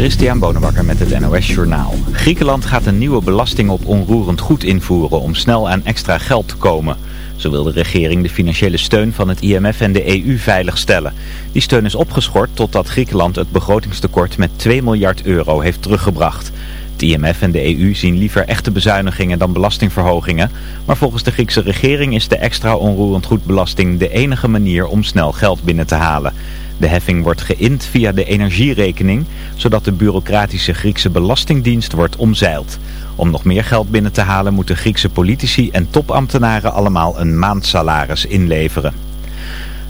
Christian Bonenbakker met het NOS Journaal. Griekenland gaat een nieuwe belasting op onroerend goed invoeren om snel aan extra geld te komen. Zo wil de regering de financiële steun van het IMF en de EU veiligstellen. Die steun is opgeschort totdat Griekenland het begrotingstekort met 2 miljard euro heeft teruggebracht. Het IMF en de EU zien liever echte bezuinigingen dan belastingverhogingen. Maar volgens de Griekse regering is de extra onroerend goedbelasting de enige manier om snel geld binnen te halen. De heffing wordt geïnd via de energierekening, zodat de bureaucratische Griekse belastingdienst wordt omzeild. Om nog meer geld binnen te halen moeten Griekse politici en topambtenaren allemaal een maandsalaris inleveren.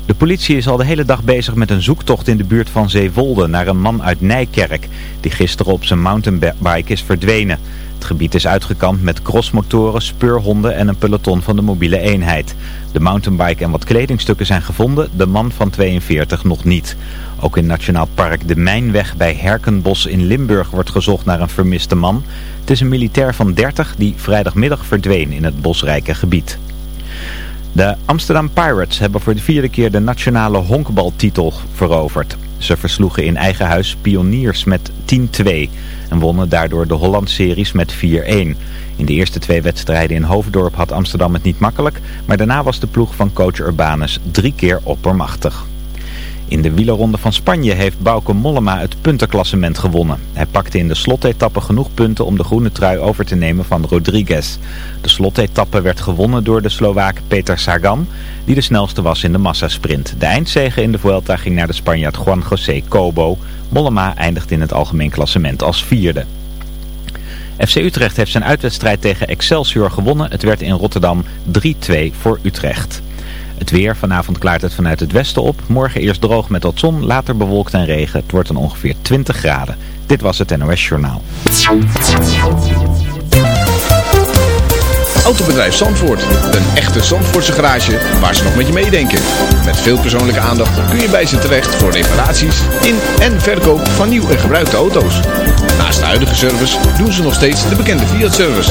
De politie is al de hele dag bezig met een zoektocht in de buurt van Zeewolde naar een man uit Nijkerk, die gisteren op zijn mountainbike is verdwenen. Het gebied is uitgekampt met crossmotoren, speurhonden en een peloton van de mobiele eenheid. De mountainbike en wat kledingstukken zijn gevonden, de man van 42 nog niet. Ook in Nationaal Park de Mijnweg bij Herkenbos in Limburg wordt gezocht naar een vermiste man. Het is een militair van 30 die vrijdagmiddag verdween in het bosrijke gebied. De Amsterdam Pirates hebben voor de vierde keer de nationale honkbaltitel veroverd. Ze versloegen in eigen huis Pioniers met 10-2 en wonnen daardoor de Holland-series met 4-1. In de eerste twee wedstrijden in Hoofddorp had Amsterdam het niet makkelijk, maar daarna was de ploeg van coach Urbanus drie keer oppermachtig. In de wielerronde van Spanje heeft Bauke Mollema het puntenklassement gewonnen. Hij pakte in de slotetappe genoeg punten om de groene trui over te nemen van Rodriguez. De slotetappe werd gewonnen door de Slovaak Peter Sagan, die de snelste was in de massasprint. De eindzege in de Vuelta ging naar de Spanjaard Juan José Cobo. Mollema eindigt in het algemeen klassement als vierde. FC Utrecht heeft zijn uitwedstrijd tegen Excelsior gewonnen. Het werd in Rotterdam 3-2 voor Utrecht. Het weer, vanavond klaart het vanuit het westen op. Morgen eerst droog met wat zon, later bewolkt en regen. Het wordt dan ongeveer 20 graden. Dit was het NOS Journaal. Autobedrijf Zandvoort. Een echte Zandvoortse garage waar ze nog met je meedenken. Met veel persoonlijke aandacht kun je bij ze terecht voor reparaties in en verkoop van nieuw en gebruikte auto's. Naast de huidige service doen ze nog steeds de bekende Fiat-service.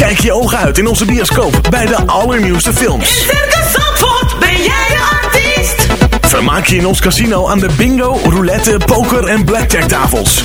Kijk je ogen uit in onze bioscoop bij de allernieuwste In films. Circus Zandvoort ben jij de artiest. Vermaak je in ons casino aan de bingo, roulette, poker en blackjack tafels.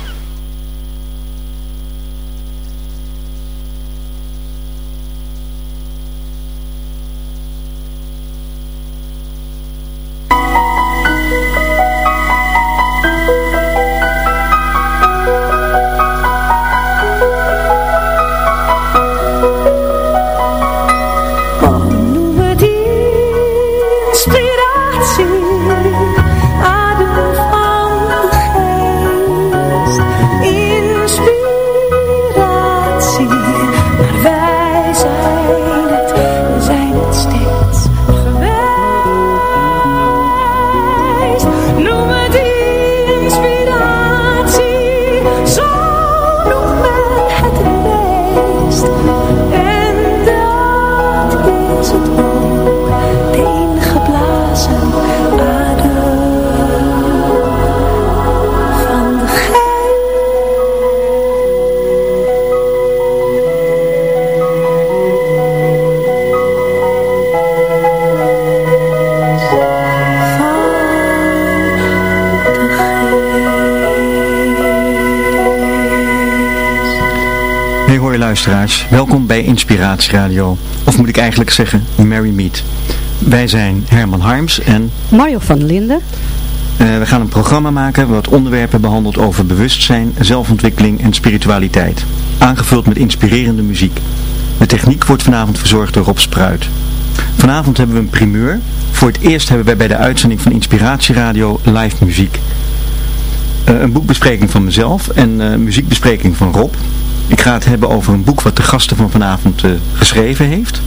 Luisteraars, welkom bij Inspiratie Radio. Of moet ik eigenlijk zeggen, Merry Meet. Wij zijn Herman Harms en... Mario van Linden. Uh, we gaan een programma maken wat onderwerpen behandelt over bewustzijn, zelfontwikkeling en spiritualiteit. Aangevuld met inspirerende muziek. De techniek wordt vanavond verzorgd door Rob Spruit. Vanavond hebben we een primeur. Voor het eerst hebben wij bij de uitzending van Inspiratie Radio live muziek. Uh, een boekbespreking van mezelf en uh, muziekbespreking van Rob. Ik ga het hebben over een boek wat de gasten van vanavond uh, geschreven heeft.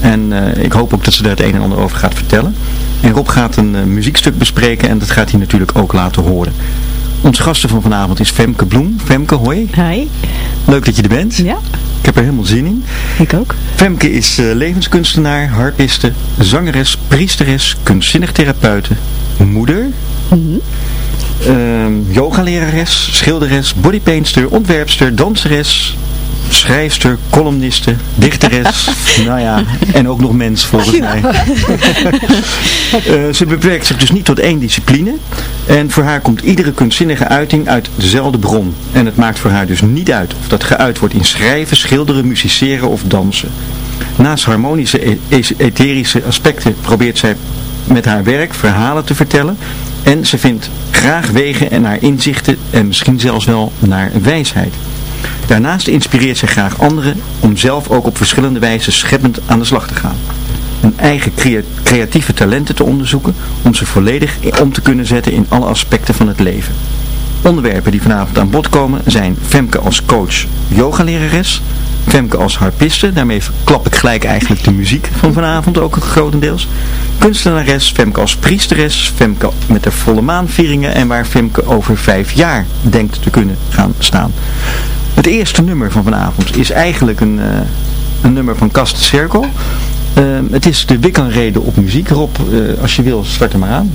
En ik hoop ook dat ze daar het een en ander over gaat vertellen. En Rob gaat een muziekstuk bespreken en dat gaat hij natuurlijk ook laten horen. Onze gasten van vanavond is Femke Bloem. Femke, hoi. Hi. Leuk dat je er bent. Ja. Ik heb er helemaal zin in. Ik ook. Femke is uh, levenskunstenaar, harpiste, zangeres, priesteres, kunstzinnig therapeute, moeder, mm -hmm. Uh, yogalerares, schilderes, bodypainster, ontwerpster, danseres, schrijfster, columniste, dichteres, nou ja, en ook nog mens volgens ja. mij. uh, ze beperkt zich dus niet tot één discipline en voor haar komt iedere kunstzinnige uiting uit dezelfde bron. En het maakt voor haar dus niet uit of dat geuit wordt in schrijven, schilderen, musiceren of dansen. Naast harmonische, e etherische aspecten probeert zij met haar werk verhalen te vertellen en ze vindt graag wegen naar inzichten en misschien zelfs wel naar wijsheid. Daarnaast inspireert zij graag anderen om zelf ook op verschillende wijzen scheppend aan de slag te gaan. Hun eigen creatieve talenten te onderzoeken om ze volledig om te kunnen zetten in alle aspecten van het leven. Onderwerpen die vanavond aan bod komen zijn Femke als coach yogalerares, Femke als harpiste, daarmee klap ik gelijk eigenlijk de muziek van vanavond ook grotendeels. Kunstenares, Femke als priesteres, Femke met de volle maanvieringen en waar Femke over vijf jaar denkt te kunnen gaan staan. Het eerste nummer van vanavond is eigenlijk een, uh, een nummer van Kast Cirkel. Uh, het is de Wiccanrede op muziek. Rob, uh, als je wil, start er maar aan.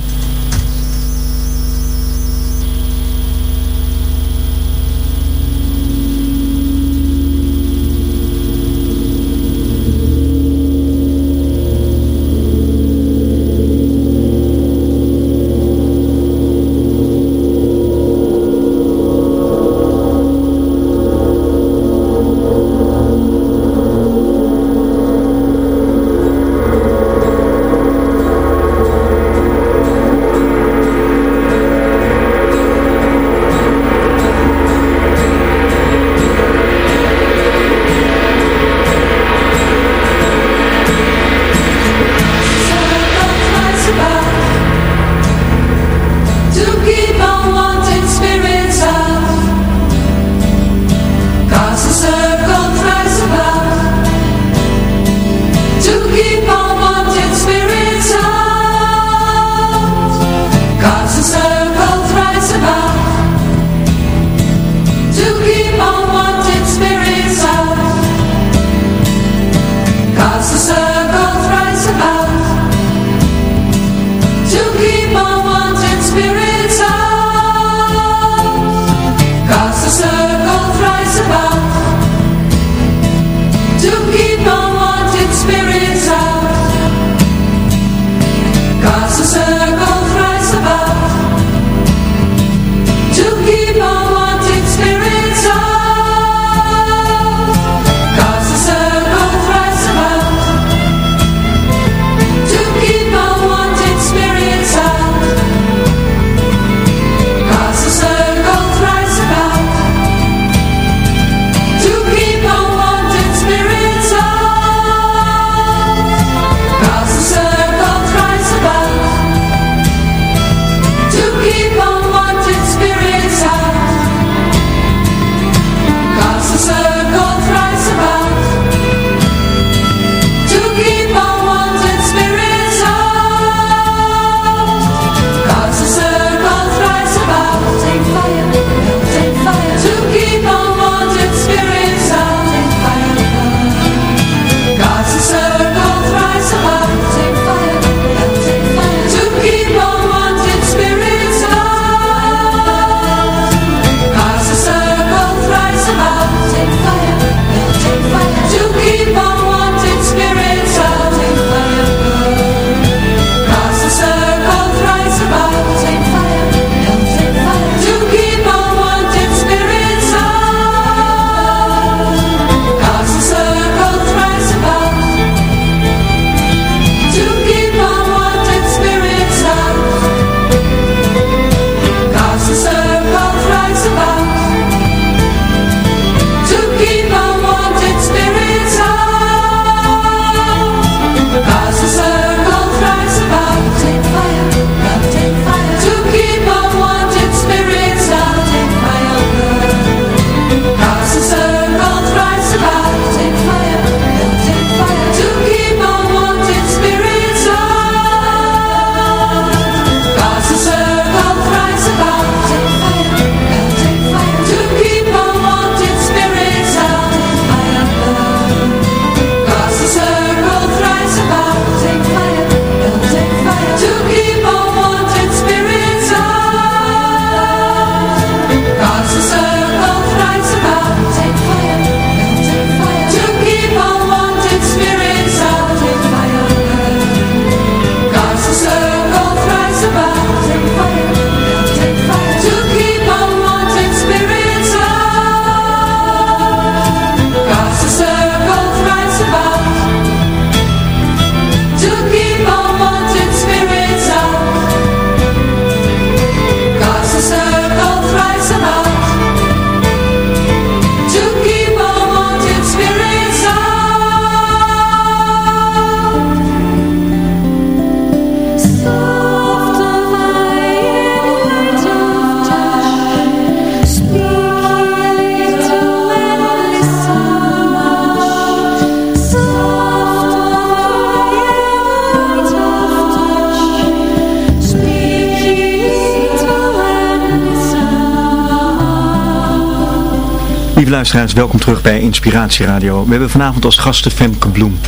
Luisteraars, welkom terug bij Inspiratie Radio. We hebben vanavond als gasten Femke Bloem.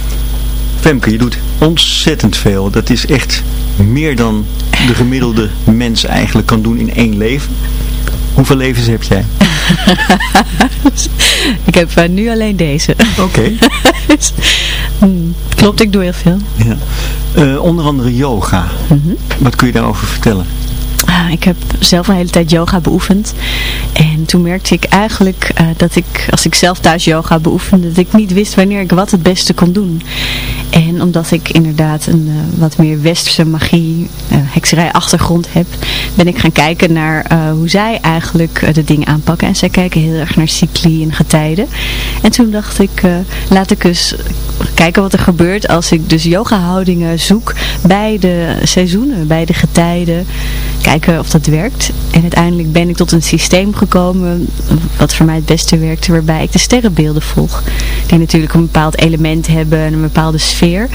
Femke, je doet ontzettend veel. Dat is echt meer dan de gemiddelde mens eigenlijk kan doen in één leven. Hoeveel levens heb jij? ik heb eh, nu alleen deze. Oké. Hmm, klopt, ik doe heel veel. Ja. Eh, onder andere yoga. Mhm. Wat kun je daarover vertellen? Ik heb zelf een hele tijd yoga beoefend. En toen merkte ik eigenlijk eh, dat ik, als ik zelf thuis yoga beoefende, dat ik niet wist wanneer ik wat het beste kon doen. En omdat ik inderdaad een eh, wat meer westerse magie, uh, hekserij achtergrond heb, ben ik gaan kijken naar eh, hoe zij eigenlijk de dingen aanpakken. En zij kijken heel erg naar cycli en getijden. En toen dacht ik, laat ik eens kijken wat er gebeurt als ik dus yoga houdingen zoek bij de seizoenen, bij de getijden. Kijken of dat werkt. En uiteindelijk ben ik tot een systeem gekomen wat voor mij het beste werkte, waarbij ik de sterrenbeelden volg. Die natuurlijk een bepaald element hebben en een bepaalde sfeer. sfeer.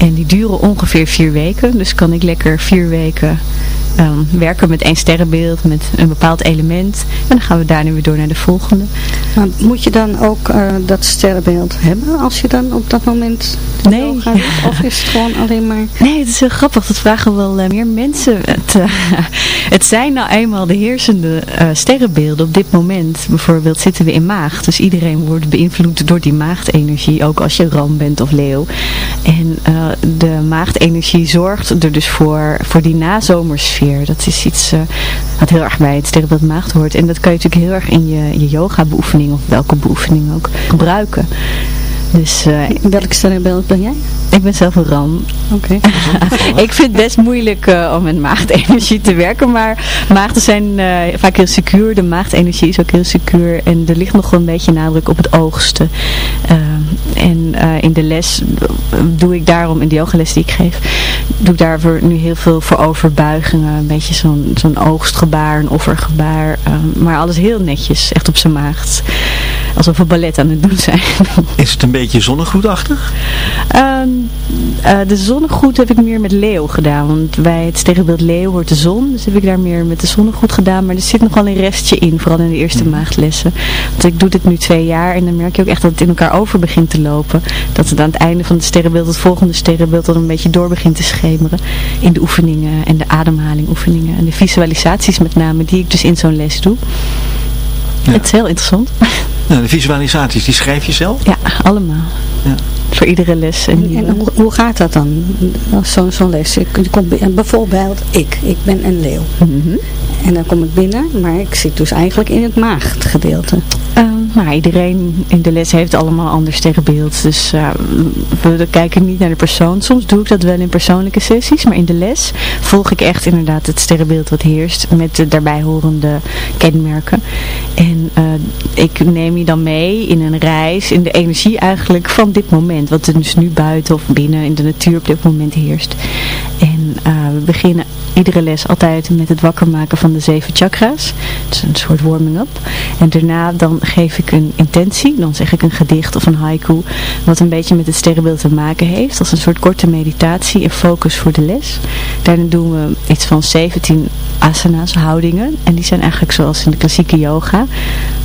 En die duren ongeveer vier weken. Dus kan ik lekker vier weken um, werken met één sterrenbeeld, met een bepaald element. En dan gaan we daarna weer door naar de volgende. Maar moet je dan ook uh, dat sterrenbeeld hebben als je dan op dat moment nee. doet? Of is het gewoon alleen maar... Nee, het is heel grappig. Dat vragen wel uh, meer mensen. Het, uh, het zijn nou eenmaal de heersende sterrenbeelden op dit moment. Bijvoorbeeld zitten we in maagd. Dus iedereen wordt beïnvloed door die maagdenergie. Ook als je ram bent of leeuw. En de maagdenergie zorgt er dus voor, voor die nazomersfeer. Dat is iets uh, wat heel erg bij het sterrenbeeld maagd hoort. En dat kan je natuurlijk heel erg in je, je yoga beoefening of welke beoefening ook gebruiken. Dus, uh, Welk sterrenbeeld ben jij? Ik ben zelf een ram. Oké. Okay. ik vind het best moeilijk uh, om met maagdenergie te werken, maar maagden zijn uh, vaak heel secuur. De maagdenergie is ook heel secuur en er ligt nog wel een beetje nadruk op het oogsten. en in de les doe ik daarom, in de yogales die ik geef, doe ik daarvoor nu heel veel voor overbuigingen. Een beetje zo'n zo'n oogstgebaar, een offergebaar. maar alles heel netjes, echt op zijn maagd. Alsof we ballet aan het doen zijn. Is het een beetje zonnegoedachtig? Um, uh, de zonnegoed heb ik meer met leeuw gedaan. Want bij het sterrenbeeld leeuw hoort de zon. Dus heb ik daar meer met de zonnegoed gedaan. Maar er zit nog wel een restje in. Vooral in de eerste Mhm. maagdlessen. Want ik doe dit nu twee jaar. En dan merk je ook echt dat het in elkaar over begint te lopen. Dat het aan het einde van het sterrenbeeld het volgende sterrenbeeld dan een beetje door begint te schemeren. In de oefeningen en de ademhaling oefeningen. En de visualisaties met name die ik dus in zo'n les doe. Ja. Het is heel interessant. Nou, de visualisaties, die schrijf je zelf? Ja, allemaal. Ja. Voor iedere les. En, En hoe, hoe gaat dat dan? Zo'n zo les. Ik, ik kom, bijvoorbeeld ik. Ik ben een leeuw. Mm -hmm. En dan kom ik binnen, maar ik zit dus eigenlijk in het maagdgedeelte. Uh, maar iedereen in de les heeft allemaal een ander sterrenbeeld. Dus uh, we kijken niet naar de persoon. Soms doe ik dat wel in persoonlijke sessies. Maar in de les volg ik echt inderdaad het sterrenbeeld wat heerst. Met de daarbij horende kenmerken. En uh, ik neem je dan mee in een reis. In de energie eigenlijk van dit moment. Wat er dus nu buiten of binnen in de natuur op dit moment heerst. En we beginnen iedere les altijd met het wakker maken van de zeven chakra's. Is een soort warming-up. En daarna dan geef ik een intentie. Dan zeg ik een gedicht of een haiku. Wat een beetje met het sterrenbeeld te maken heeft. Als een soort korte meditatie en focus voor de les. Daarna doen we iets van 17 asana's, houdingen. En die zijn eigenlijk zoals in de klassieke yoga.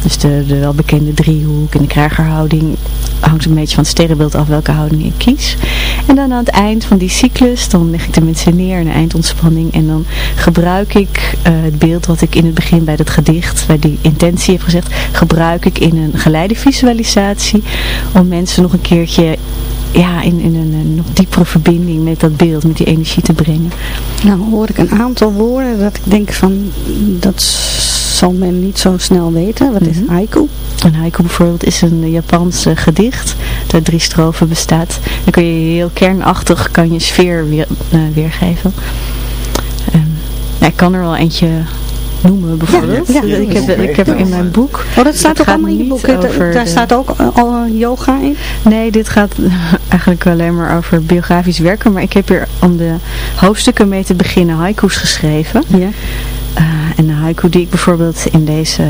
Dus de, de welbekende driehoek en de krijgerhouding. Hangt een beetje van het sterrenbeeld af welke houding ik kies. En dan aan het eind van die cyclus, dan leg ik de mensen neer een eindontspanning. En dan gebruik ik uh, het beeld wat ik in het begin bij dat gedicht, bij die intentie heb gezegd, gebruik ik in een geleide visualisatie. Om mensen nog een keertje ja, in, in een, een, nog diepere verbinding met dat beeld, met die energie te brengen. Nou hoor ik een aantal woorden dat ik denk van, dat zal men niet zo snel weten. Wat is haiku? Een haiku bijvoorbeeld is een Japans uh, gedicht dat uit drie strofen bestaat. Dan kun je heel kernachtig kan je sfeer weer, uh, weergeven. Um, ja, ik kan er wel eentje noemen bijvoorbeeld. Ja, ja, ik heb, ik heb in mijn boek. Oh, dat staat ook allemaal in je boek. Daar de... staat ook al yoga in? Nee, dit gaat eigenlijk alleen maar over biografisch werken. Maar ik heb hier om de hoofdstukken mee te beginnen haiku's geschreven. Ja. En de haiku die ik bijvoorbeeld in deze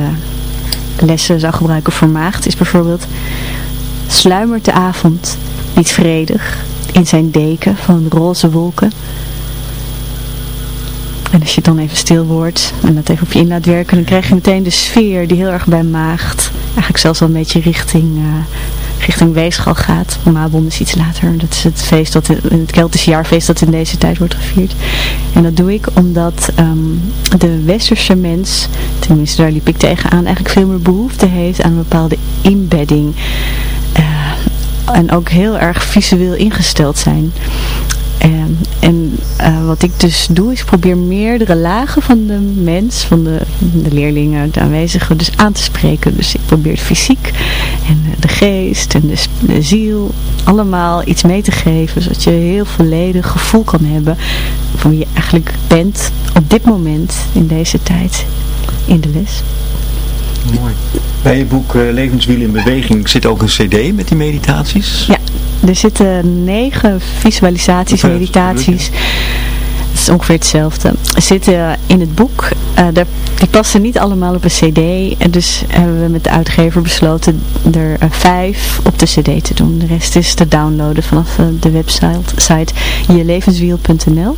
lessen zou gebruiken voor maagd is bijvoorbeeld Sluimert de avond niet vredig in zijn deken van roze wolken. En als je dan even stil wordt en dat even op je in laat werken, dan krijg je meteen de sfeer die heel erg bij maagd eigenlijk zelfs al een beetje richting, uh, richting Weeschal gaat. Mabon is iets later. Dat is het feest dat in het Keltische jaarfeest dat in deze tijd wordt gevierd. En dat doe ik omdat um, de westerse mens, tenminste daar liep ik tegenaan, eigenlijk veel meer behoefte heeft aan een bepaalde inbedding. Uh, en ook heel erg visueel ingesteld zijn. En, en uh, wat ik dus doe, is probeer meerdere lagen van de mens, van de, de leerlingen, de aanwezigen, dus aan te spreken. Dus ik probeer fysiek en de geest en de, de ziel allemaal iets mee te geven, zodat je een heel volledig gevoel kan hebben van wie je eigenlijk bent op dit moment, in deze tijd, in de les. Mooi. Bij je boek uh, Levenswiel in Beweging zit ook een cd met die meditaties? Ja, er zitten negen visualisaties, meditaties. Het is ongeveer hetzelfde. Zitten in het boek. Uh, die passen niet allemaal op een cd. En dus hebben we met de uitgever besloten er uh, vijf op de cd te doen. De rest is te downloaden vanaf uh, de website site jelevenswiel.nl.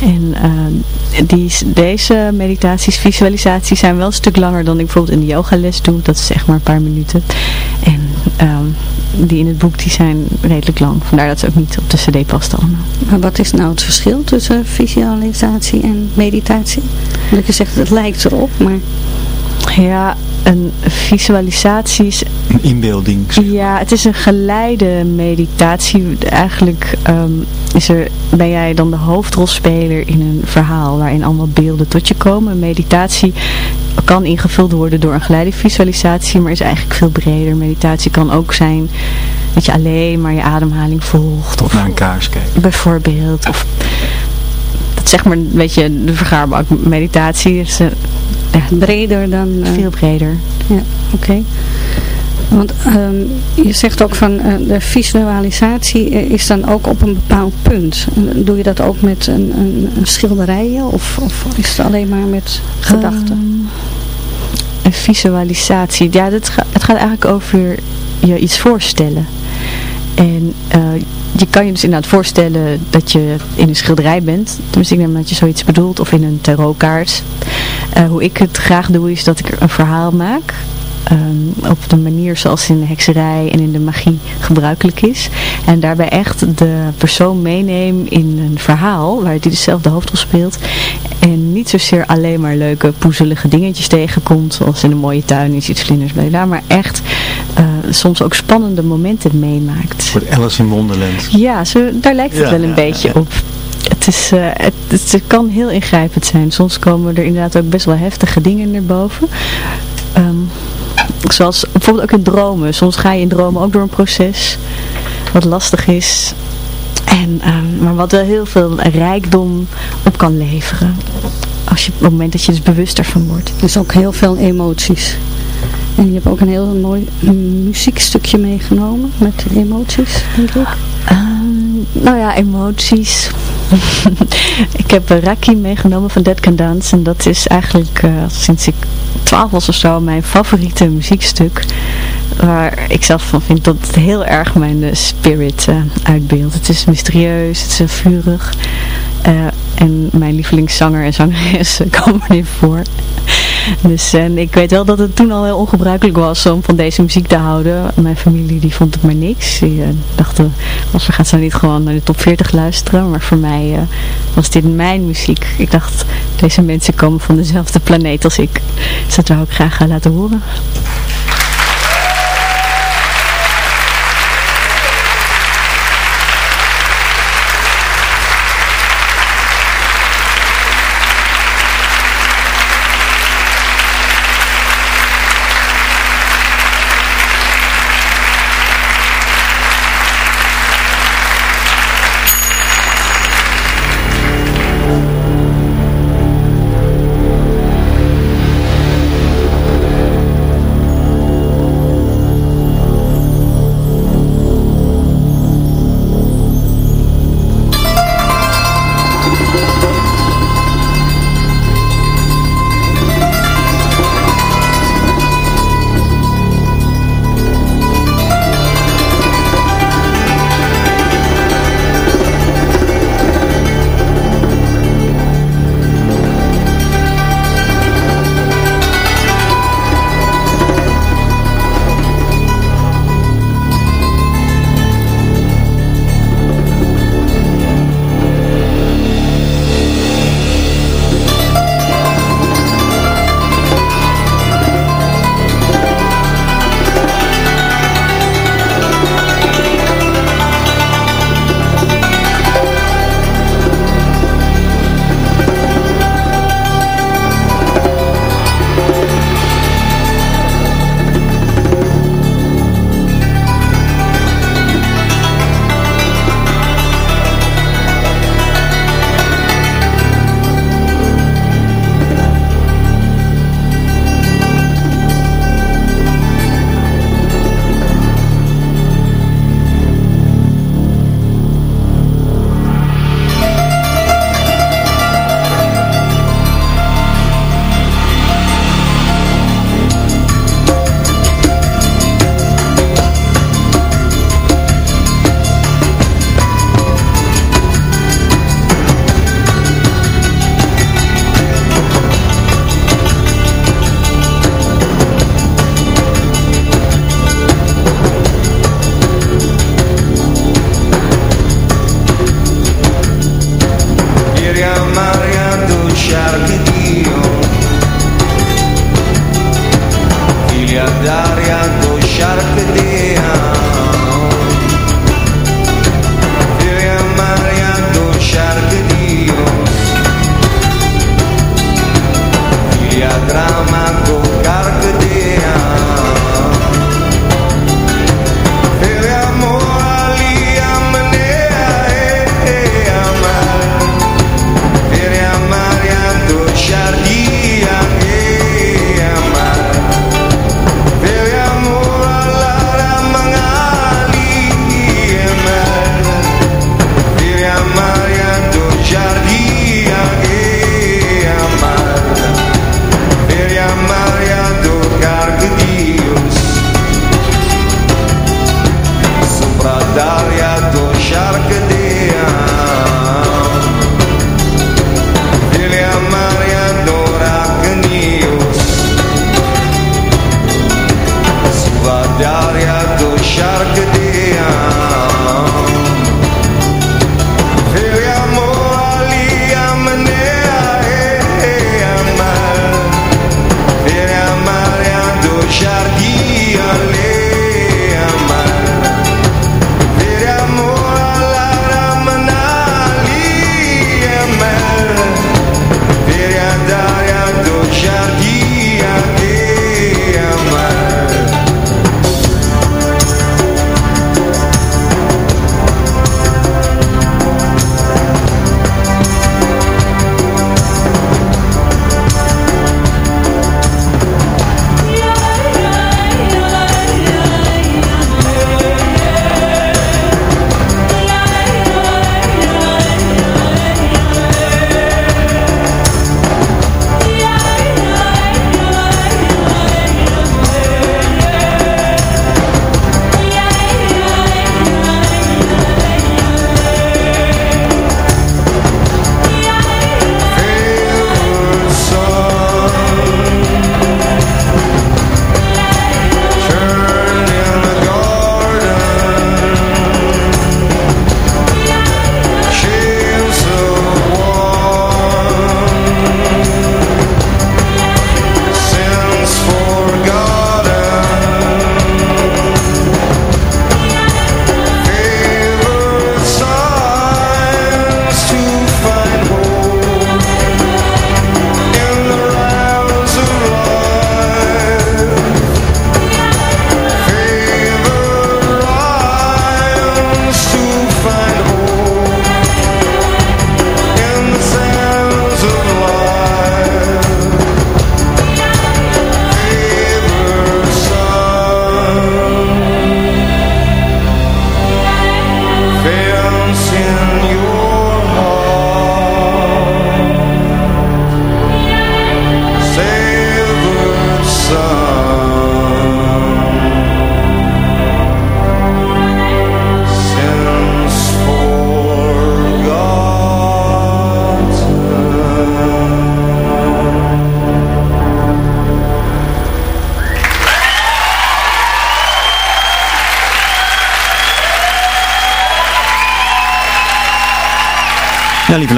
En uh, die, deze meditaties, visualisaties zijn wel een stuk langer dan ik bijvoorbeeld in de yogales doe. Dat is echt maar een paar minuten. En um, die in het boek die zijn redelijk lang. Vandaar dat ze ook niet op de cd past allemaal. Maar wat is nou het verschil tussen visualisatie en meditatie? Want je zegt het lijkt erop, maar... Ja, een visualisatie is... Een inbeelding. Ja, het is een geleide meditatie. Eigenlijk um, is er, ben jij dan de hoofdrolspeler in een verhaal waarin allemaal beelden tot je komen. Een meditatie kan ingevuld worden door een geleide visualisatie, maar is eigenlijk veel breder. Meditatie kan ook zijn dat je alleen maar je ademhaling volgt. Of, of naar een kaars kijkt. Bijvoorbeeld. Of zeg maar, weet je, de vergaarbak meditatie is... Uh, ja, breder dan... Uh, veel breder. Ja, oké. Okay. Want um, je zegt ook van uh, de visualisatie is dan ook op een bepaald punt. Doe je dat ook met een, een, een schilderijen of, of, is het alleen maar met gedachten? Um, een visualisatie, ja, dat ga, het gaat eigenlijk over je iets voorstellen. En uh, je kan je dus inderdaad voorstellen dat je in een schilderij bent. Tenminste, ik denk dat je zoiets bedoelt. Of in een tarotkaart. Uh, hoe ik het graag doe is dat ik een verhaal maak. Um, op de manier zoals in de hekserij en in de magie gebruikelijk is. En daarbij echt de persoon meeneem in een verhaal waar die dezelfde hoofdrol speelt. En niet zozeer alleen maar leuke poezelige dingetjes tegenkomt. Zoals in een mooie tuin is iets vlinders bij daar. Maar echt uh, soms ook spannende momenten meemaakt. Voor Alice in Wonderland. Ja, zo, daar lijkt het ja, wel een ja, beetje ja. op. Het, is, uh, het, kan heel ingrijpend zijn. Soms komen er inderdaad ook best wel heftige dingen naar boven. Um, zoals bijvoorbeeld ook in dromen. Soms ga je in dromen ook door een proces wat lastig is. En, um, maar wat wel heel veel rijkdom op kan leveren. Als je, op het moment dat je dus bewust ervan wordt. Dus ook heel veel emoties. En je hebt ook een heel mooi muziekstukje meegenomen met emoties, denk ik. Um, nou ja, emoties. ik heb Raki meegenomen van Dead Can Dance. En dat is eigenlijk uh, sinds ik 12 was of zo mijn favoriete muziekstuk. Waar ik zelf van vind dat het heel erg mijn uh, spirit uh, uitbeeldt. Het is mysterieus, het is vurig. En mijn lievelingszanger en zangeres komen erin voor. Dus en ik weet wel dat het toen al heel ongebruikelijk was om van deze muziek te houden. Mijn familie die vond het maar niks. Die uh, dachten, als we gaan zo niet gewoon naar de top 40 luisteren. Maar voor mij uh, was dit mijn muziek. Ik dacht, deze mensen komen van dezelfde planeet als ik. Dus dat wou ik graag uh, laten horen.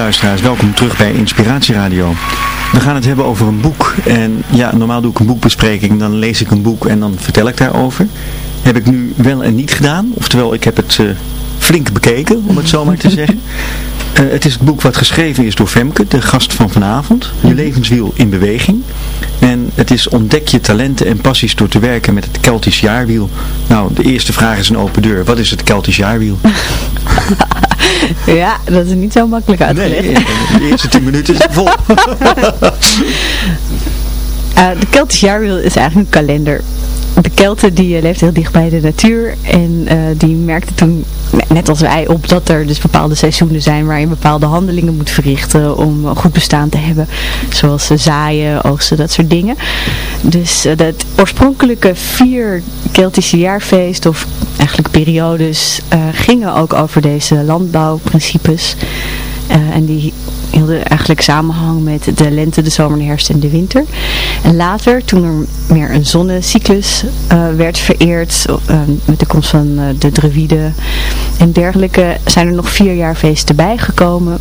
Luisteraars, welkom terug bij Inspiratie Radio. We gaan het hebben over een boek. En ja, normaal doe ik een boekbespreking, dan lees ik een boek en dan vertel ik daarover. Heb ik nu wel en niet gedaan. Oftewel, ik heb het eh, flink bekeken, om het zo maar te zeggen. Eh, het is het boek wat geschreven is door Femke, de gast van vanavond. Je levenswiel in beweging. En het is ontdek je talenten en passies door te werken met het Keltisch jaarwiel. Nou, de eerste vraag is een open deur. Wat is het Keltisch jaarwiel? Ja, dat is niet zo makkelijk uitgelegd. Nee, de eerste tien minuten is vol. Eh, de Keltisch jaarwiel is eigenlijk een kalender. De Kelten die uh, leefden heel dicht bij de natuur en uh, die merkten toen, net als wij, op dat er dus bepaalde seizoenen zijn waar je bepaalde handelingen moet verrichten om een goed bestaan te hebben. Zoals zaaien, oogsten, dat soort dingen. Dus dat oorspronkelijke vier Keltische jaarfeest of eigenlijk periodes gingen ook over deze landbouwprincipes. en die hielden eigenlijk samenhang met de lente, de zomer, de herfst en de winter. En later, toen er meer een zonnecyclus uh, werd vereerd, uh, met de komst van de druïden en dergelijke, zijn er nog vier jaar feesten bijgekomen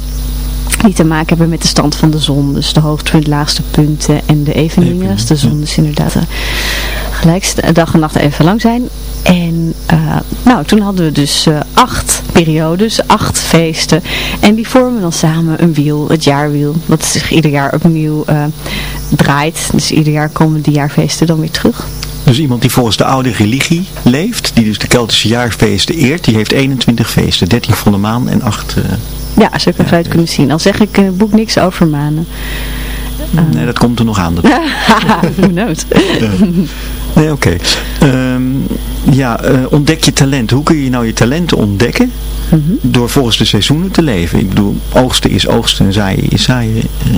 die te maken hebben met de stand van de zon. Dus de hoogtepunt, laagste punten en de eveningen. Dus de zon is inderdaad de gelijkste dag en nacht even lang zijn. En uh, nou, toen hadden we dus uh, acht periodes, acht feesten. En die vormen dan samen een wiel, het jaarwiel. Wat zich ieder jaar opnieuw uh, draait. Dus ieder jaar komen die jaarfeesten dan weer terug. Dus iemand die volgens de oude religie leeft, die dus de Keltische jaarfeesten eert, die heeft 21 feesten. 13 volle maan en 8... Ja, zo kan het kunnen zien. Al zeg ik in het boek niks over manen. Nee, dat komt er nog aan. Who knows? Nee, oké. Okay. Um, ja, uh, ontdek je talent. Hoe kun je nou je talenten ontdekken? Mm -hmm. Door volgens de seizoenen te leven. Ik bedoel, oogsten is oogsten en zaaien is zaaien. Uh.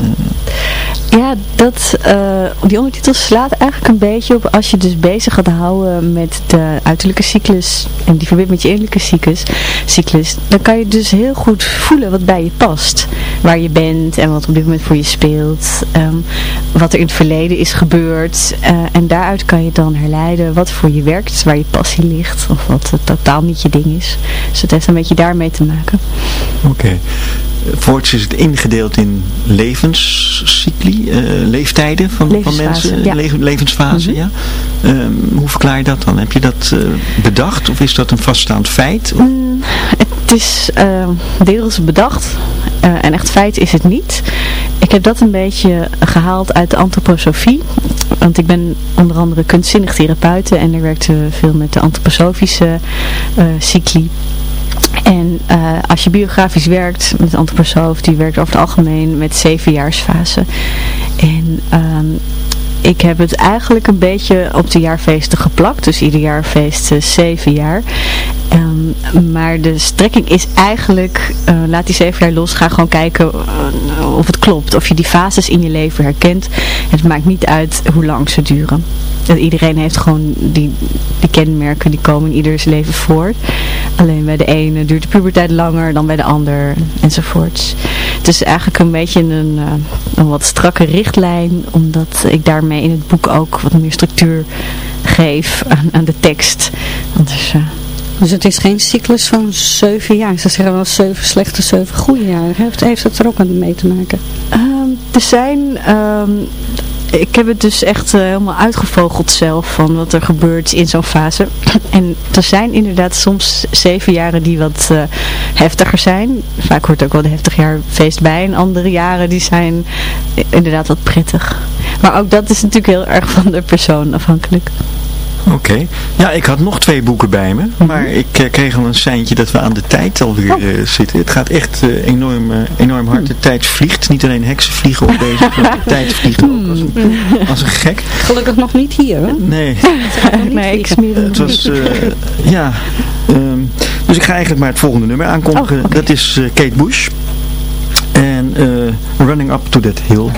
Ja, dat, uh, die ondertitel slaat eigenlijk een beetje op als je dus bezig gaat houden met de uiterlijke cyclus en die verbindt met je innerlijke cyclus, cyclus, dan kan je dus heel goed voelen wat bij je past. Waar je bent en wat op dit moment voor je speelt. Um, wat er in het verleden is gebeurd. En daaruit kan je dan herleiden wat voor je werkt, waar je passie ligt of wat totaal niet je ding is. Dus het heeft een beetje daarmee te maken. Oké. Okay. Voorts is het ingedeeld in levenscycli, uh, leeftijden van, van mensen, ja. Le levensfase. Mm -hmm. ja. Um, hoe verklaar je dat dan? Heb je dat uh, bedacht of is dat een vaststaand feit? Mm, het is uh, deels bedacht en echt feit is het niet. Ik heb dat een beetje gehaald uit de antroposofie. Want ik ben onder andere kunstzinnig therapeut en er werkte veel met de antroposofische cycli. En uh, als je biografisch werkt met een antroposoof, die werkt over het algemeen met zevenjaarsfase. En um, ik heb het eigenlijk een beetje op de jaarfeesten geplakt. Dus ieder jaarfeest uh, zeven jaar. Um, maar de strekking is eigenlijk, uh, laat die zeven jaar los, ga gewoon kijken uh, of het klopt. Of je die fases in je leven herkent. Het maakt niet uit hoe lang ze duren. En iedereen heeft gewoon die, kenmerken, die komen in ieders leven voort. Alleen bij de ene duurt de puberteit langer dan bij de ander enzovoorts. Het is eigenlijk een beetje een, uh, een wat strakke richtlijn, omdat ik daarmee in het boek ook wat meer structuur geef aan, aan de tekst. Dus, uh, dus het is geen cyclus van zeven jaar. Ze zeggen wel zeven slechte, zeven goede jaren. Heeft, heeft het er ook aan mee te maken? Um, er zijn... Um, ik heb het dus echt uh, helemaal uitgevogeld zelf van wat er gebeurt in zo'n fase. En er zijn inderdaad soms zeven jaren die wat uh, heftiger zijn. Vaak hoort ook wel de heftig jaar feest bij. En andere jaren die zijn inderdaad wat prettig. Maar ook dat is natuurlijk heel erg van de persoon afhankelijk. Oké. Okay. Ja, ik had nog twee boeken bij me. Mm -hmm. Maar ik uh, kreeg al een seintje dat we aan de tijd alweer oh. uh, zitten. Het gaat echt uh, enorm, enorm hard. De tijd vliegt. Niet alleen heksen vliegen op deze, maar de tijd vliegt ook als een, als een gek. Gelukkig nog niet hier, hè? Nee. nee, ik smeer het was, ja. Um, dus ik ga eigenlijk maar het volgende nummer aankondigen. Oh, okay. Dat is Kate Bush. En Running Up to That Hill.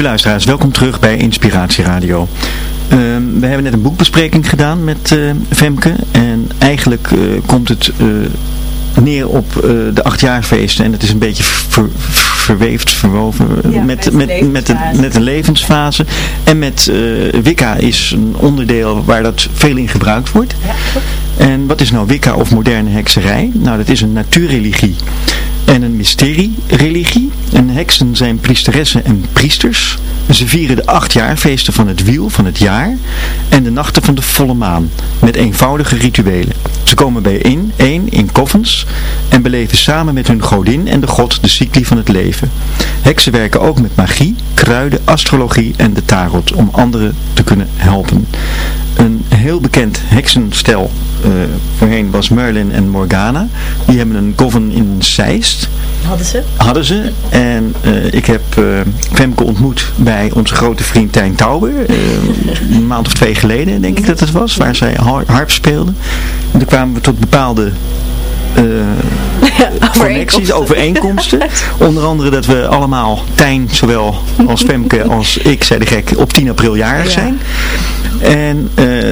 Lieve luisteraars, welkom terug bij Inspiratie Radio. Ehm, we hebben net een boekbespreking gedaan met eh, Femke. En eigenlijk eh, komt het eh, neer op de achtjaarfeesten. En het is een beetje ver- verweefd, verwoven Ja, met, met met, de met, de, levensfase. met een levensfase. En met Wicca is een onderdeel waar dat veel in gebruikt wordt. En wat is nou Wicca of moderne hekserij? Nou, dat is een natuurreligie en een mysteriereligie. En heksen zijn priesteressen en priesters. Ze vieren de achtjaarfeesten van het wiel van het jaar en de nachten van de volle maan met eenvoudige rituelen. Ze komen bijeen, één in koffens en beleven samen met hun godin en de god de cycli van het leven. Heksen werken ook met magie, kruiden, astrologie en de tarot om anderen te kunnen helpen. Een heel bekend heksenstel eh, voorheen was Merlin en Morgana. Die hebben een coven in Zeist. Hadden ze? Hadden ze. En eh, ik heb eh, Femke ontmoet bij onze grote vriend Tijn Tauber. een maand of twee geleden denk ik dat het was. Waar zij har- harp speelde. En toen kwamen we tot bepaalde connecties, overeenkomsten. Onder andere dat we allemaal, Tijn zowel als Femke als ik, zei de gek, op 10 april jarig zijn. En eh,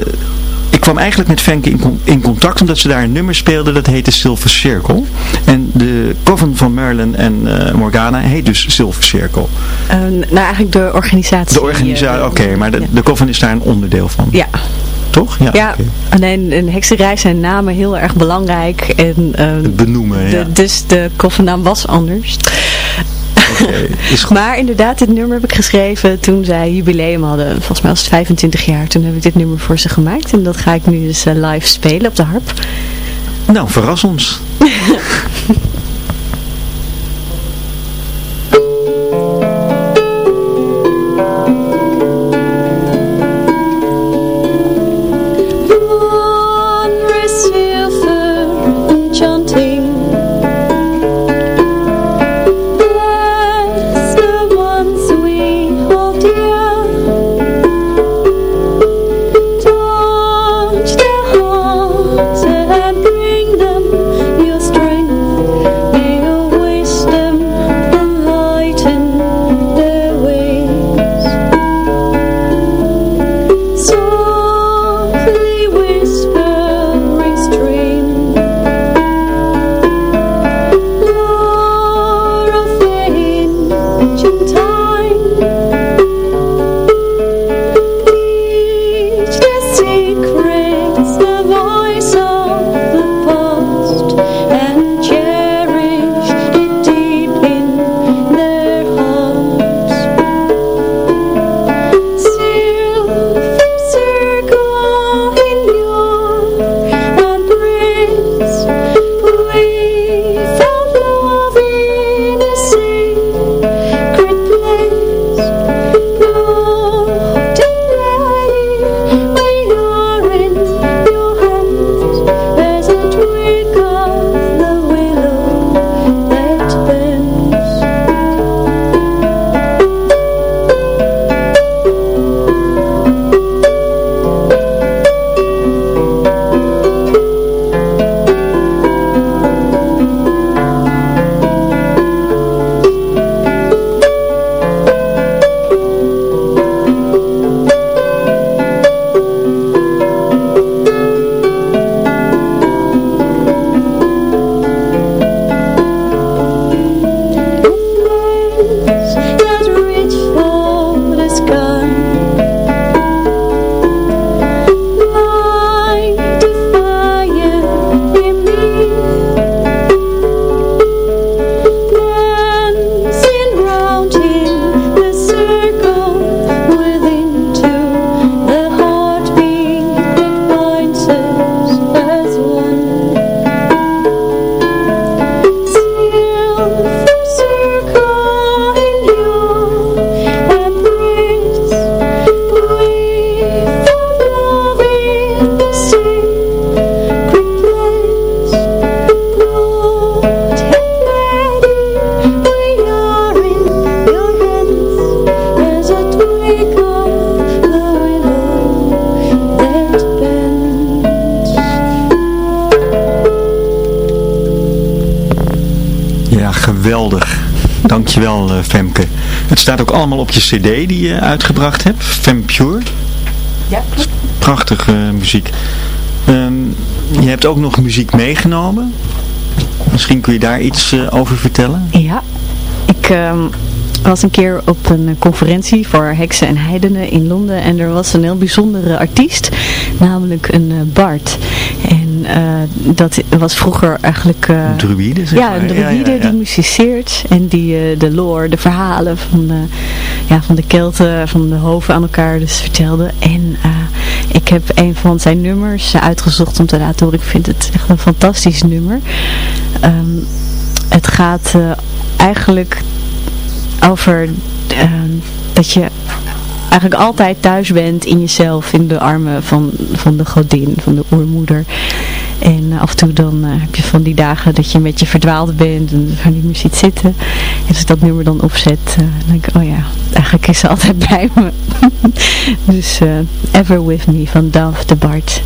ik kwam eigenlijk met Femke in, con- in contact omdat ze daar een nummer speelde dat heette Silver Circle. En de coven van Merlin en eh, Morgana heet dus Silver Circle. Eh, nou, eigenlijk de organisatie. De organisatie, oké, maar de, de coven is daar een onderdeel van. Ja. Toch? Ja. Ja, alleen in hekserij zijn namen heel erg belangrijk. En, ehm, Het benoemen, ja. de, dus de koffernaam was anders. Maar inderdaad, dit nummer heb ik geschreven toen zij jubileum hadden. Volgens mij was het 25 jaar. Toen heb ik dit nummer voor ze gemaakt. En dat ga ik nu dus eh, live spelen op de harp. Nou, verras ons. Dankjewel uh, Femke. Het staat ook allemaal op je cd die je uitgebracht hebt. Fem Pure. Ja. Prachtige uh, muziek. Um, je hebt ook nog muziek meegenomen. Misschien kun je daar iets uh, over vertellen? Ja. Ik... Um was een keer op een conferentie voor heksen en heidenen in Londen en er was een heel bijzondere artiest, namelijk een uh, Bart. En uh, dat was vroeger eigenlijk... Uh, een druïde, zeg Ja, een druïde ja, ja, ja. die musiceert en die de lore, de verhalen van de, ja, van de Kelten, van de hoven aan elkaar dus vertelde. En ik heb een van zijn nummers uitgezocht om te laten horen. Ik vind het echt een fantastisch nummer. Um, het gaat eigenlijk over uh, dat je eigenlijk altijd thuis bent in jezelf, in de armen van, van de godin, van de oermoeder. En af en toe dan uh, heb je van die dagen dat je een beetje verdwaald bent en gewoon niet meer ziet zitten. En als ik dat nummer dan opzet, uh, dan denk ik, oh ja, eigenlijk is ze altijd bij me. dus Ever With Me van Dove de Bart.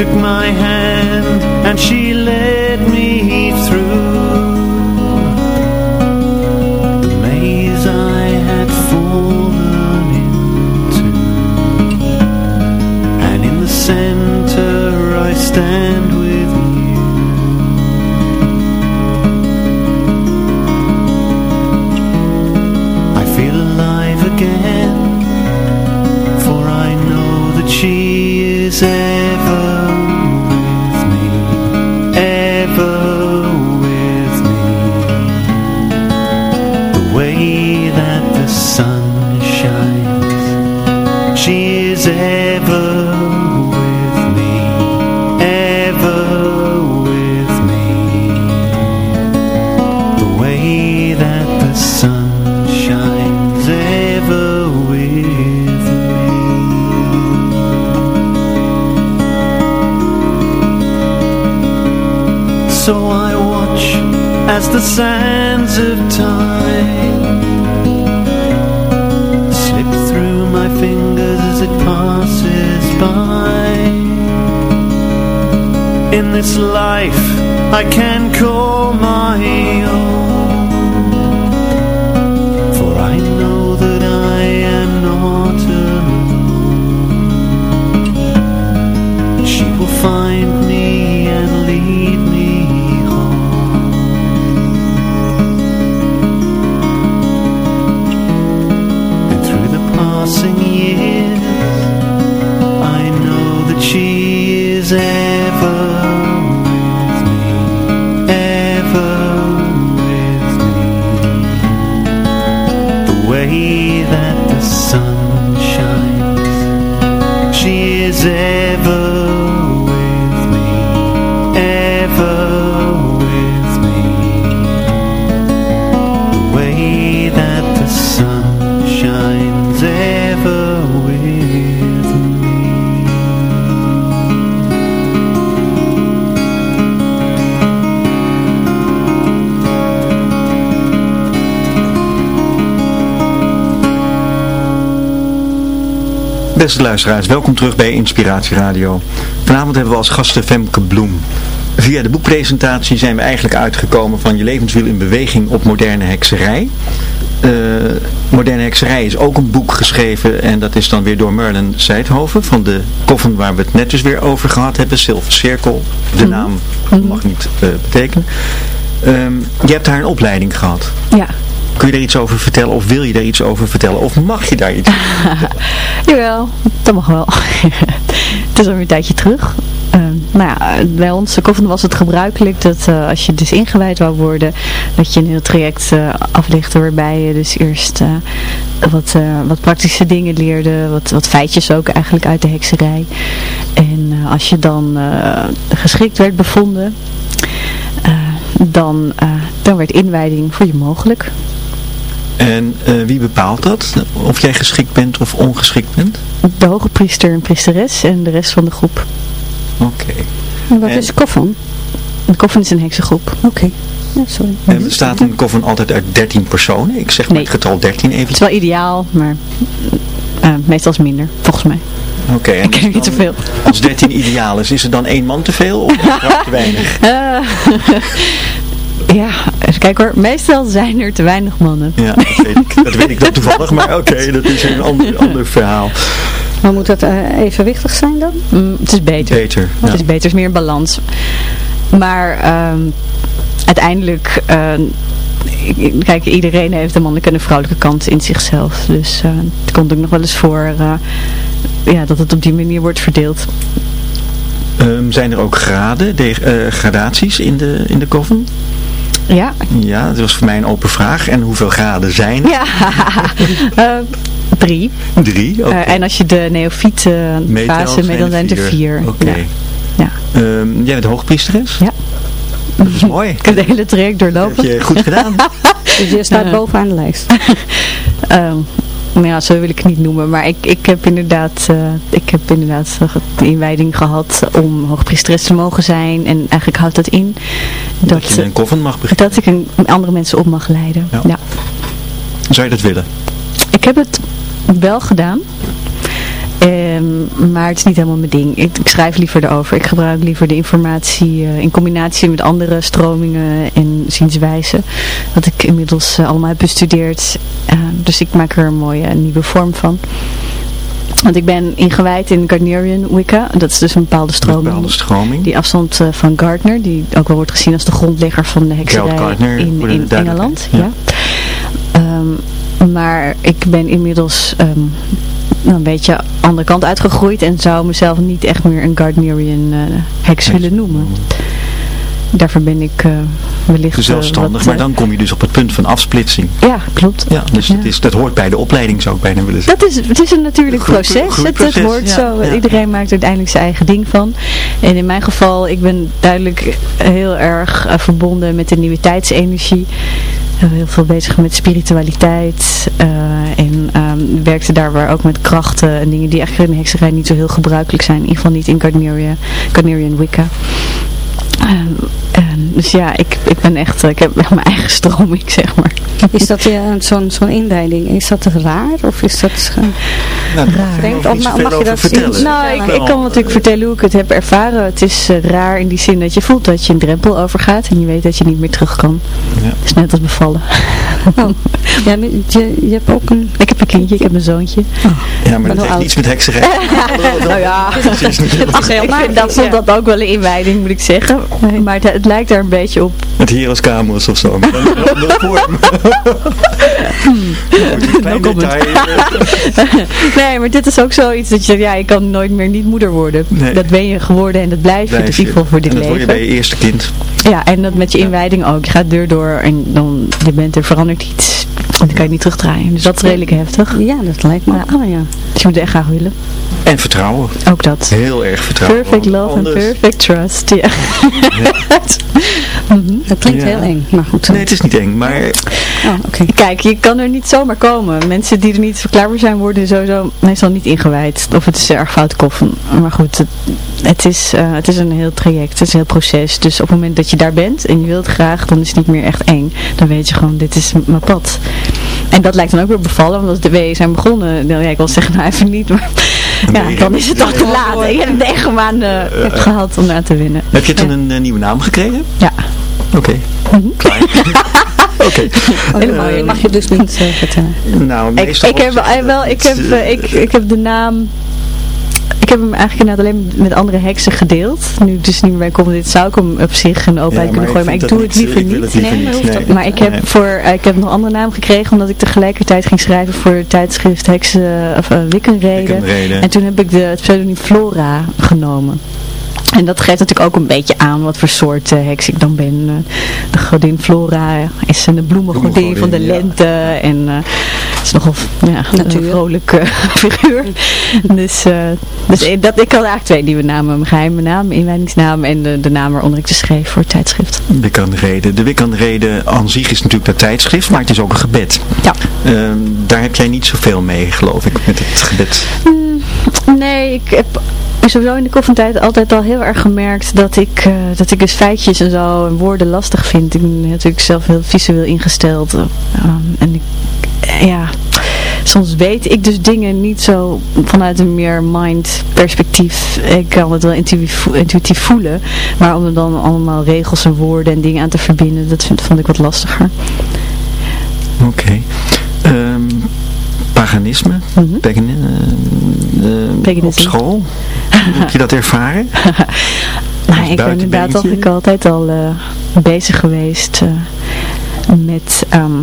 took my hand and she led the sands of time Slip through my fingers as it passes by In this life I can call my. way that the sun shines. She is a Beste luisteraars, welkom terug bij Inspiratie Radio. Vanavond hebben we als gasten Femke Bloem. Via de boekpresentatie zijn we eigenlijk uitgekomen van Je levenswiel in beweging op moderne hekserij. Eh, moderne hekserij is ook een boek geschreven en dat is dan weer door Merlin Seidhoven van de koffen waar we het net dus weer over gehad hebben, Zilver Cirkel. De naam mag niet eh, betekenen. Ehm, je hebt daar een opleiding gehad. Ja. Kun je daar iets over vertellen of wil je daar iets over vertellen of mag je daar iets over Jawel, dat mag wel. het is alweer een tijdje terug. Ehm, nou ja, bij ons de koffen was het gebruikelijk dat eh, als je dus ingewijd wou worden, dat je een heel traject uh, aflegde waarbij je dus eerst eh, wat, wat praktische dingen leerde, wat, wat feitjes ook eigenlijk uit de hekserij. En als je dan geschikt werd bevonden, dan, dan werd inwijding voor je mogelijk. En uh, wie bepaalt dat? Of jij geschikt bent of ongeschikt bent? De hoge priester en priesteres en de rest van de groep. Oké. En wat is koffin? De koffin is een heksengroep. Oké. Okay. Ja, sorry. En bestaat een koffin altijd uit 13 personen? Ik zeg maar nee. het getal 13 even. Het is wel ideaal, maar uh, meestal is het minder, volgens mij. Oké. Okay, ik ken niet zoveel. Als 13 ideaal is, is er dan één man te veel of te weinig? Uh, ja, even kijken hoor. Meestal zijn er te weinig mannen. Ja, dat weet ik, dat weet ik dan toevallig, maar oké, okay, dat is een ander, ander verhaal. Maar moet dat uh, evenwichtig zijn dan? Mm, het is beter. Beter. Ja. Het is beter, het is meer een balans. Maar um, uiteindelijk, uh, kijk, iedereen heeft een mannelijke en een vrouwelijke kant in zichzelf. Dus uh, het komt ook nog wel eens voor ja, dat het op die manier wordt verdeeld. Um, zijn er ook graden, de, gradaties in de, in de koffen? Ja. Ja, dat was voor mij een open vraag. En hoeveel graden zijn er? Ja, uh, drie. Drie, oké. Okay. Uh, en als je de neofiete fase mee, dan zijn er vier. Oké. Okay. Ja. ja. Um, jij bent hoogpriesteres? Ja. Dat is mooi. Ik heb de hele traject doorlopen. Dat heb je goed gedaan. dus je staat bovenaan de lijst. um, ja, zo wil ik het niet noemen, maar ik, ik heb inderdaad, uh, ik heb inderdaad de inwijding gehad om hoogpriesteres te mogen zijn. En eigenlijk houdt dat in dat, dat je een koffen mag beginnen. Dat ik een, andere mensen op mag leiden. Ja. ja. Zou je dat willen? Ik heb het wel gedaan. Um, maar het is niet helemaal mijn ding. Ik, ik, schrijf liever erover. Ik gebruik liever de informatie uh, in combinatie met andere stromingen en zienswijzen. Wat ik inmiddels uh, allemaal heb bestudeerd. Uh, dus ik maak er een mooie nieuwe vorm van. Want ik ben ingewijd in Gardnerian Wicca. Dat is dus een bepaalde stroming. Een bepaalde stroming. Die afstand van Gardner. Die ook wel wordt gezien als de grondlegger van de hekserij in, in Engeland. Ja. ja. Um, maar ik ben inmiddels... Um, een beetje andere kant uitgegroeid en zou mezelf niet echt meer een Gardnerian uh, heks willen noemen. Daarvoor ben ik uh, wellicht... Zelfstandig, wat, maar dan kom je dus op het punt van afsplitsing. Ja, klopt. Ja, dus ja. Dat, is, dat hoort bij de opleiding zou ik bijna willen zeggen. Dat is, het is een natuurlijk proces. Het, proces. het hoort ja, zo. ja. Iedereen maakt uiteindelijk zijn eigen ding van. En in mijn geval, ik ben duidelijk heel erg uh, verbonden met de nieuwe tijdsenergie heel veel bezig met spiritualiteit uh, en um, werkte daar waar ook met krachten en dingen die eigenlijk in hekserij niet zo heel gebruikelijk zijn. In ieder geval niet in Gardnerian, Gardnerian Wicca. Dus ja, ik, ik ben echt, ik heb echt mijn eigen stroming, zeg maar. Is dat ja, zo'n zo'n inleiding, is dat raar of is dat uh, nou, raar? Vreemd, of mag, mag je dat vertellen? Nou, ik, ik kan natuurlijk vertellen hoe ik het heb ervaren. Het is uh, raar in die zin dat je voelt dat je een drempel overgaat en je weet dat je niet meer terug kan. Ja. Het is net als bevallen. Oh. Ja, je, je hebt ook een... Ik heb een kindje, ik heb een zoontje. Oh. Ja, maar dat heeft niets met hekserij. nou ja, Ach, ik vind dat vond dat ook wel een inwijding, moet ik zeggen. Maar het, het, lijkt daar een beetje op. Het Heros Camus of zo. Maar dan een andere vorm. no comment. nee, maar dit is ook zoiets dat je zegt, ja, ik kan nooit meer niet moeder worden. Nee. Dat ben je geworden en dat blijf je. Dus in ieder geval voor dit en dat leven. word je bij je eerste kind. Ja, en dat met je inwijding ook. Je gaat deur door en dan je bent er verandert iets. En dan kan je niet terugdraaien. Dus dat is redelijk heftig. Ja, dat lijkt me. Ja. Oh, ja. Dus je moet echt graag willen. En vertrouwen. Ook dat. Heel erg vertrouwen. Perfect love and Anders- perfect trust. Ja. Mhm. Dat klinkt Ja. heel eng, maar goed. Nee, het is niet eng, maar Oh, oké. Kijk, je kan er niet zomaar komen. Mensen die er niet klaar voor zijn, worden sowieso meestal niet ingewijd. Of het is erg fout koffen. Maar goed, het, het, is, uh, het is een heel traject. Het is een heel proces. Dus op het moment dat je daar bent en je wilt graag, dan is het niet meer echt eng. Dan weet je gewoon, dit is mijn pad. En dat lijkt dan ook weer bevallen, want als de weeën zijn begonnen, dan, ja, ik wil zeggen nou even niet, maar ja, dan is het al te laat. Ik heb negen maanden heb gehad om daar te winnen. Heb je toen een eh, nieuwe naam gekregen? Ja. Oké. Klaar. Oké. Helemaal, Eh, je mag je dus niet eh, vertellen. Nou, Ik, ik, heb, het, eh, wel, ik, heb, het, eh, ik, ik heb de naam... Ik heb hem eigenlijk inderdaad alleen met andere heksen gedeeld. Nu het dus niet meer bij dit zou ik hem op zich een openheid Ja, kunnen gooien, maar ik doe het liever niet. het liever Nee, maar niet. hoeft Nee. ook Maar ik heb, voor, eh, ik heb nog een andere naam gekregen omdat ik tegelijkertijd ging schrijven voor het tijdschrift Heksen of uh, Wickenreden. Wickenreden. En toen heb ik de, het pseudoniem Flora genomen. En dat geeft natuurlijk ook een beetje aan wat voor soort eh, heks ik dan ben. Eh, de godin Flora is een bloemengodin van de ja. lente. En eh het is nogal ja, een vrolijke figuur. Dus, eh, dus eh, dat, ik had eigenlijk twee nieuwe namen. Mijn geheime naam, inwijdingsnaam en de, de naam waaronder ik dus schreef voor het tijdschrift. Wiccanrede. De Wiccanrede aan zich is natuurlijk dat tijdschrift, maar het is ook een gebed. Ja. Ehm, daar heb jij niet zoveel mee, geloof ik, met het gebed. Nee, ik heb sowieso in de koffietijd altijd al heel erg gemerkt dat ik, eh, dat ik dus feitjes en zo en woorden lastig vind. Ik ben natuurlijk zelf heel visueel ingesteld. eh, en ik, ja, soms weet ik dus dingen niet zo vanuit een meer mind perspectief. Ik kan het wel intuïtief, intuïtief voelen, maar om er dan allemaal regels en woorden en dingen aan te verbinden, dat vind, vond ik wat lastiger. Oké. Ehm, paganisme, pagan- eh, eh, op school, heb je dat ervaren? Nou, ik ben inderdaad ik altijd al eh, bezig geweest met, ehm,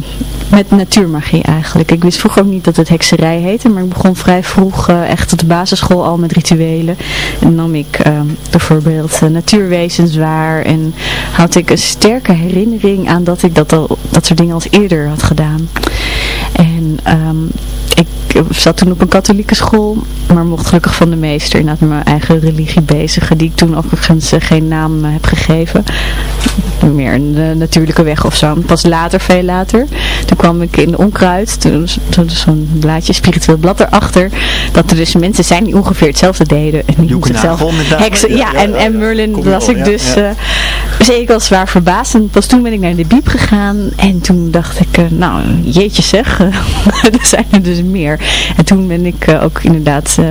met natuurmagie eigenlijk. Ik wist vroeger ook niet dat het hekserij heette, maar ik begon vrij vroeg echt op de basisschool al met rituelen. En nam ik ehm, bijvoorbeeld natuurwezens waar en had ik een sterke herinnering aan dat ik dat, al, dat soort dingen als eerder had gedaan. En ehm, ik zat toen op een katholieke school, maar mocht gelukkig van de meester inderdaad met mijn eigen religie bezigen, die ik toen overigens eh, geen naam eh, heb gegeven. Meer een eh, natuurlijke weg of zo. Pas later, veel later, toen kwam ik in onkruid, toen toen zo'n blaadje, spiritueel blad erachter, dat er dus mensen zijn die ongeveer hetzelfde deden. En die zichzelf heksen, ja, en, en. Merlin was ik dus... ja. eh, dus ik was zwaar verbaasd en pas toen ben ik naar de biep gegaan en toen dacht ik, eh, nou jeetje zeg, eh, er zijn er dus meer. En toen ben ik eh, ook inderdaad eh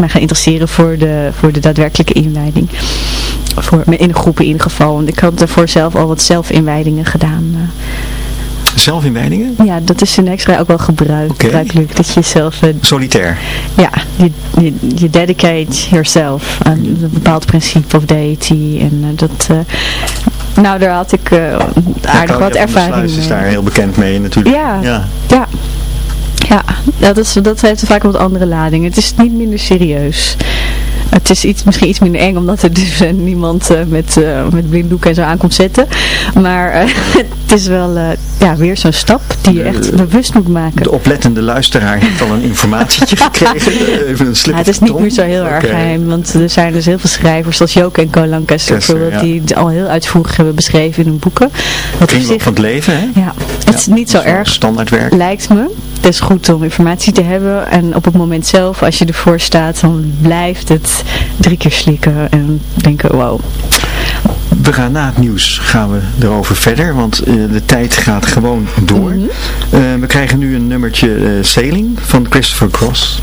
me gaan interesseren voor de, voor de daadwerkelijke inwijding. Voor, in groepen in ieder geval, want ik had daarvoor zelf al wat zelfinwijdingen gedaan. eh. Zelfinwijdingen? ja, dat is in extra ook wel gebruik, Oké. gebruikelijk, dat je zelf eh, Solitair. ja, je, je, je dedicate yourself aan een bepaald principe of deity. En eh, dat, nou daar had ik aardig wat ervaring mee. is daar heel bekend mee natuurlijk. Ja. ja. Ja, ja dat, is, dat heeft vaak wat andere lading. Het is niet minder serieus. Het is iets, misschien iets minder eng, omdat er dus eh, niemand eh, met, eh met blinddoek en zo aankomt zetten. Maar het is wel ja, weer zo'n stap die je echt bewust moet maken. De oplettende luisteraar heeft al een informatietje gekregen. Even een slip het is niet meer zo heel erg geheim, want er zijn dus heel veel schrijvers zoals Joke en Colan Kester, bijvoorbeeld, ja. die het al heel uitvoerig hebben beschreven in hun boeken. Kringloop zich, van het leven, hè? ja, het is niet zo Dat is erg, Standaardwerk. lijkt me. Het is goed om informatie te hebben en op het moment zelf, als je ervoor staat, dan blijft het drie keer slikken en denken, wow. We gaan na het nieuws gaan we erover verder, want eh, de tijd gaat gewoon door. Mhm. Eh, we krijgen nu een nummertje Sailing van Christopher Cross.